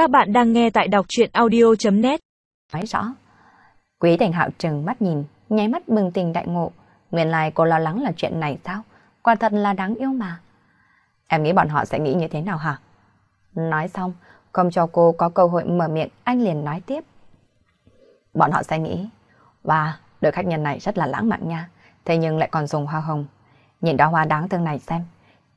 Các bạn đang nghe tại đọc chuyện audio.net Nói rõ. Quý Thành Hạo trừng mắt nhìn, nháy mắt bừng tình đại ngộ. Nguyên lai cô lo lắng là chuyện này sao? Quả thật là đáng yêu mà. Em nghĩ bọn họ sẽ nghĩ như thế nào hả? Nói xong, không cho cô có cơ hội mở miệng, anh liền nói tiếp. Bọn họ sẽ nghĩ, và đôi khách nhân này rất là lãng mạn nha, thế nhưng lại còn dùng hoa hồng. Nhìn đóa hoa đáng thương này xem,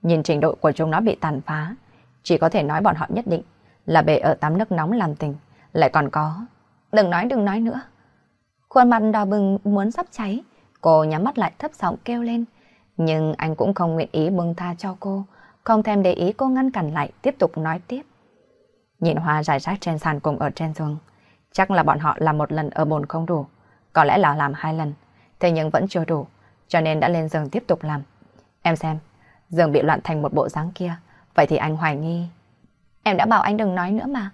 nhìn trình độ của chúng nó bị tàn phá, chỉ có thể nói bọn họ nhất định là bể ở tắm nước nóng làm tình, lại còn có. Đừng nói đừng nói nữa. Khuôn mặt đỏ bừng muốn sắp cháy, cô nhắm mắt lại thấp giọng kêu lên. Nhưng anh cũng không nguyện ý bưng tha cho cô, không thèm để ý cô ngăn cản lại tiếp tục nói tiếp. Nhìn hoa rải rác trên sàn cùng ở trên giường, chắc là bọn họ làm một lần ở bồn không đủ, có lẽ là làm hai lần, thế nhưng vẫn chưa đủ, cho nên đã lên giường tiếp tục làm. Em xem, giường bị loạn thành một bộ dáng kia, vậy thì anh hoài nghi. Em đã bảo anh đừng nói nữa mà.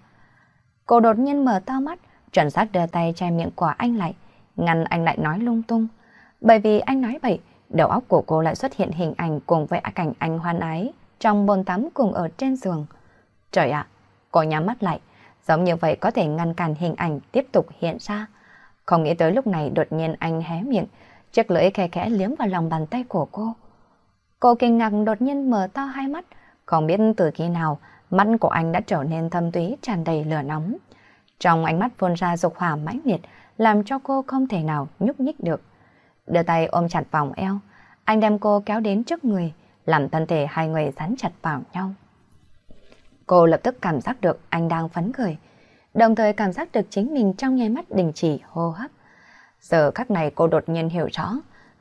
Cô đột nhiên mở to mắt, chuẩn xác đưa tay che miệng của anh lại, ngăn anh lại nói lung tung. Bởi vì anh nói vậy, đầu óc của cô lại xuất hiện hình ảnh cùng với cảnh anh hoan ái trong bồn tắm cùng ở trên giường. Trời ạ, cô nhắm mắt lại, giống như vậy có thể ngăn cản hình ảnh tiếp tục hiện ra. Không nghĩ tới lúc này đột nhiên anh hé miệng, chiếc lưỡi khe khẽ liếm vào lòng bàn tay của cô. Cô kinh ngạc đột nhiên mở to hai mắt, không biết từ khi nào mắt của anh đã trở nên thâm túy tràn đầy lửa nóng. Trong ánh mắt phun ra dục hỏa mãnh liệt, làm cho cô không thể nào nhúc nhích được. Đưa tay ôm chặt vòng eo, anh đem cô kéo đến trước người, làm thân thể hai người dán chặt vào nhau. Cô lập tức cảm giác được anh đang phấn khởi, đồng thời cảm giác được chính mình trong nháy mắt đình chỉ hô hấp. Giờ khắc này cô đột nhiên hiểu rõ,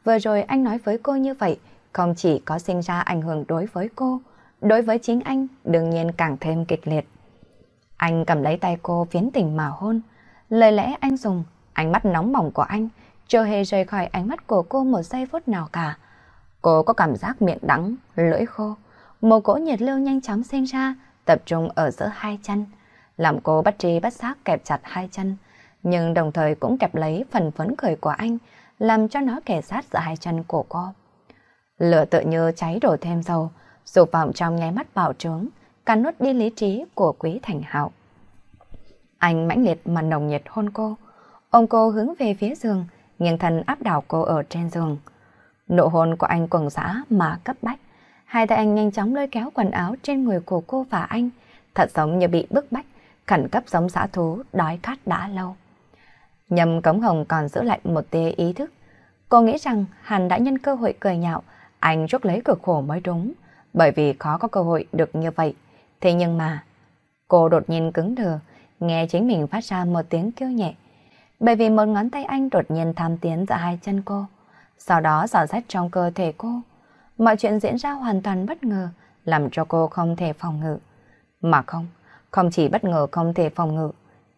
vừa rồi anh nói với cô như vậy, không chỉ có sinh ra ảnh hưởng đối với cô, đối với chính anh đương nhiên càng thêm kịch liệt. Anh cầm lấy tay cô phiến tình mà hôn, lời lẽ anh dùng, ánh mắt nóng bỏng của anh, chưa hề rời khỏi ánh mắt của cô một giây phút nào cả. Cô có cảm giác miệng đắng, lưỡi khô, một cỗ nhiệt lưu nhanh chóng sinh ra, tập trung ở giữa hai chân, làm cô bắt trí bắt giác kẹp chặt hai chân, nhưng đồng thời cũng kẹp lấy phần phấn khởi của anh, làm cho nó kề sát giữa hai chân của cô. Lửa tự như cháy đổ thêm dầu, dục vọng trong nháy mắt bạo trướng, cắn nuốt đi lý trí của quý thành hạo. Anh mãnh liệt mà nồng nhiệt hôn cô, ôm cô hướng về phía giường, nghiêng thân áp đảo cô ở trên giường. Nụ hôn của anh cuồng dã mà cấp bách, hai tay anh nhanh chóng lôi kéo quần áo trên người của cô và anh, thật giống như bị bức bách, khẩn cấp giống dã thú đói khát đã lâu. Nhầm cống hồng còn giữ lại một tia ý thức. Cô nghĩ rằng hàn đã nhân cơ hội cười nhạo, anh rút lấy cực khổ mới đúng, bởi vì khó có cơ hội được như vậy. Thế nhưng mà, cô đột nhiên cứng đờ, nghe chính mình phát ra một tiếng kêu nhẹ. Bởi vì một ngón tay anh đột nhiên tham tiến giữa hai chân cô, sau đó dò rách trong cơ thể cô. Mọi chuyện diễn ra hoàn toàn bất ngờ, làm cho cô không thể phòng ngự. Mà không, không chỉ bất ngờ không thể phòng ngự,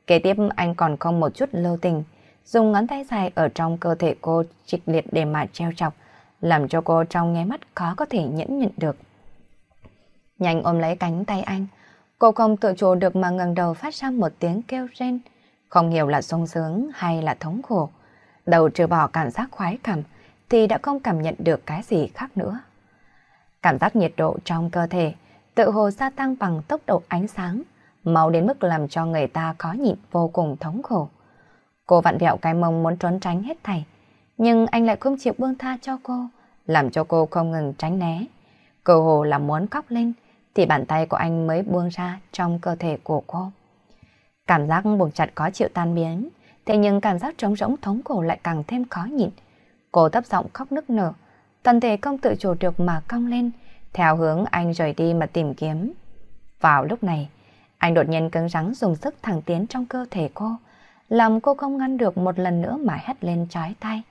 kế tiếp anh còn không một chút lưu tình, dùng ngón tay dài ở trong cơ thể cô trịch liệt để mà treo chọc, làm cho cô trong nháy mắt khó có thể nhẫn nhịn được. Nhanh ôm lấy cánh tay anh, cô không tự chủ được mà ngẩng đầu phát ra một tiếng kêu rên, không hiểu là sung sướng hay là thống khổ. Đầu trừ bỏ cảm giác khoái cảm thì đã không cảm nhận được cái gì khác nữa. Cảm giác nhiệt độ trong cơ thể tự hồ gia tăng bằng tốc độ ánh sáng, mau đến mức làm cho người ta khó nhịn vô cùng thống khổ. Cô vặn vẹo cái mông muốn trốn tránh hết thảy, nhưng anh lại không chịu buông tha cho cô, làm cho cô không ngừng tránh né. Cơ hồ là muốn khóc lên, thì bàn tay của anh mới buông ra trong cơ thể của cô. Cảm giác buộc chặt có chịu tan biến, thế nhưng cảm giác trống rỗng thống khổ lại càng thêm khó nhịn. Cô thấp giọng khóc nức nở, thân thể không tự chủ được mà cong lên, theo hướng anh rời đi mà tìm kiếm. Vào lúc này, anh đột nhiên cứng rắn dùng sức thẳng tiến trong cơ thể cô, làm cô không ngăn được một lần nữa mà hét lên trái tay.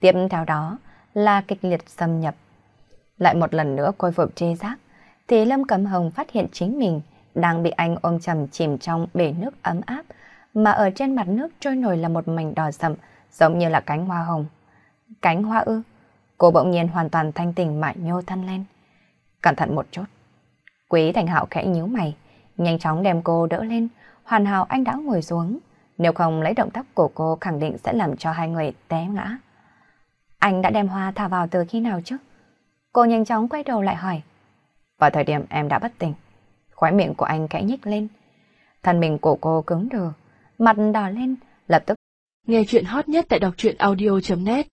Tiếp theo đó là kịch liệt xâm nhập. Lại một lần nữa khôi phục tri giác, thì Lâm Cẩm Hồng phát hiện chính mình đang bị anh ôm chầm chìm trong bể nước ấm áp, mà ở trên mặt nước trôi nổi là một mảnh đỏ sậm, giống như là cánh hoa hồng. Cánh hoa ư? Cô bỗng nhiên hoàn toàn thanh tỉnh mại nhô thân lên. Cẩn thận một chút. Quý Thành Hạo khẽ nhíu mày, nhanh chóng đem cô đỡ lên, hoàn hảo anh đã ngồi xuống. Nếu không lấy động tác của cô khẳng định sẽ làm cho hai người té ngã. Anh đã đem hoa thả vào từ khi nào chứ? Cô nhanh chóng quay đầu lại hỏi. Vào thời điểm em đã bất tỉnh, khóe miệng của anh khẽ nhích lên. Thân mình của cô cứng đờ, mặt đỏ lên, lập tức. Nghe chuyện hot nhất tại đọc truyện audio.net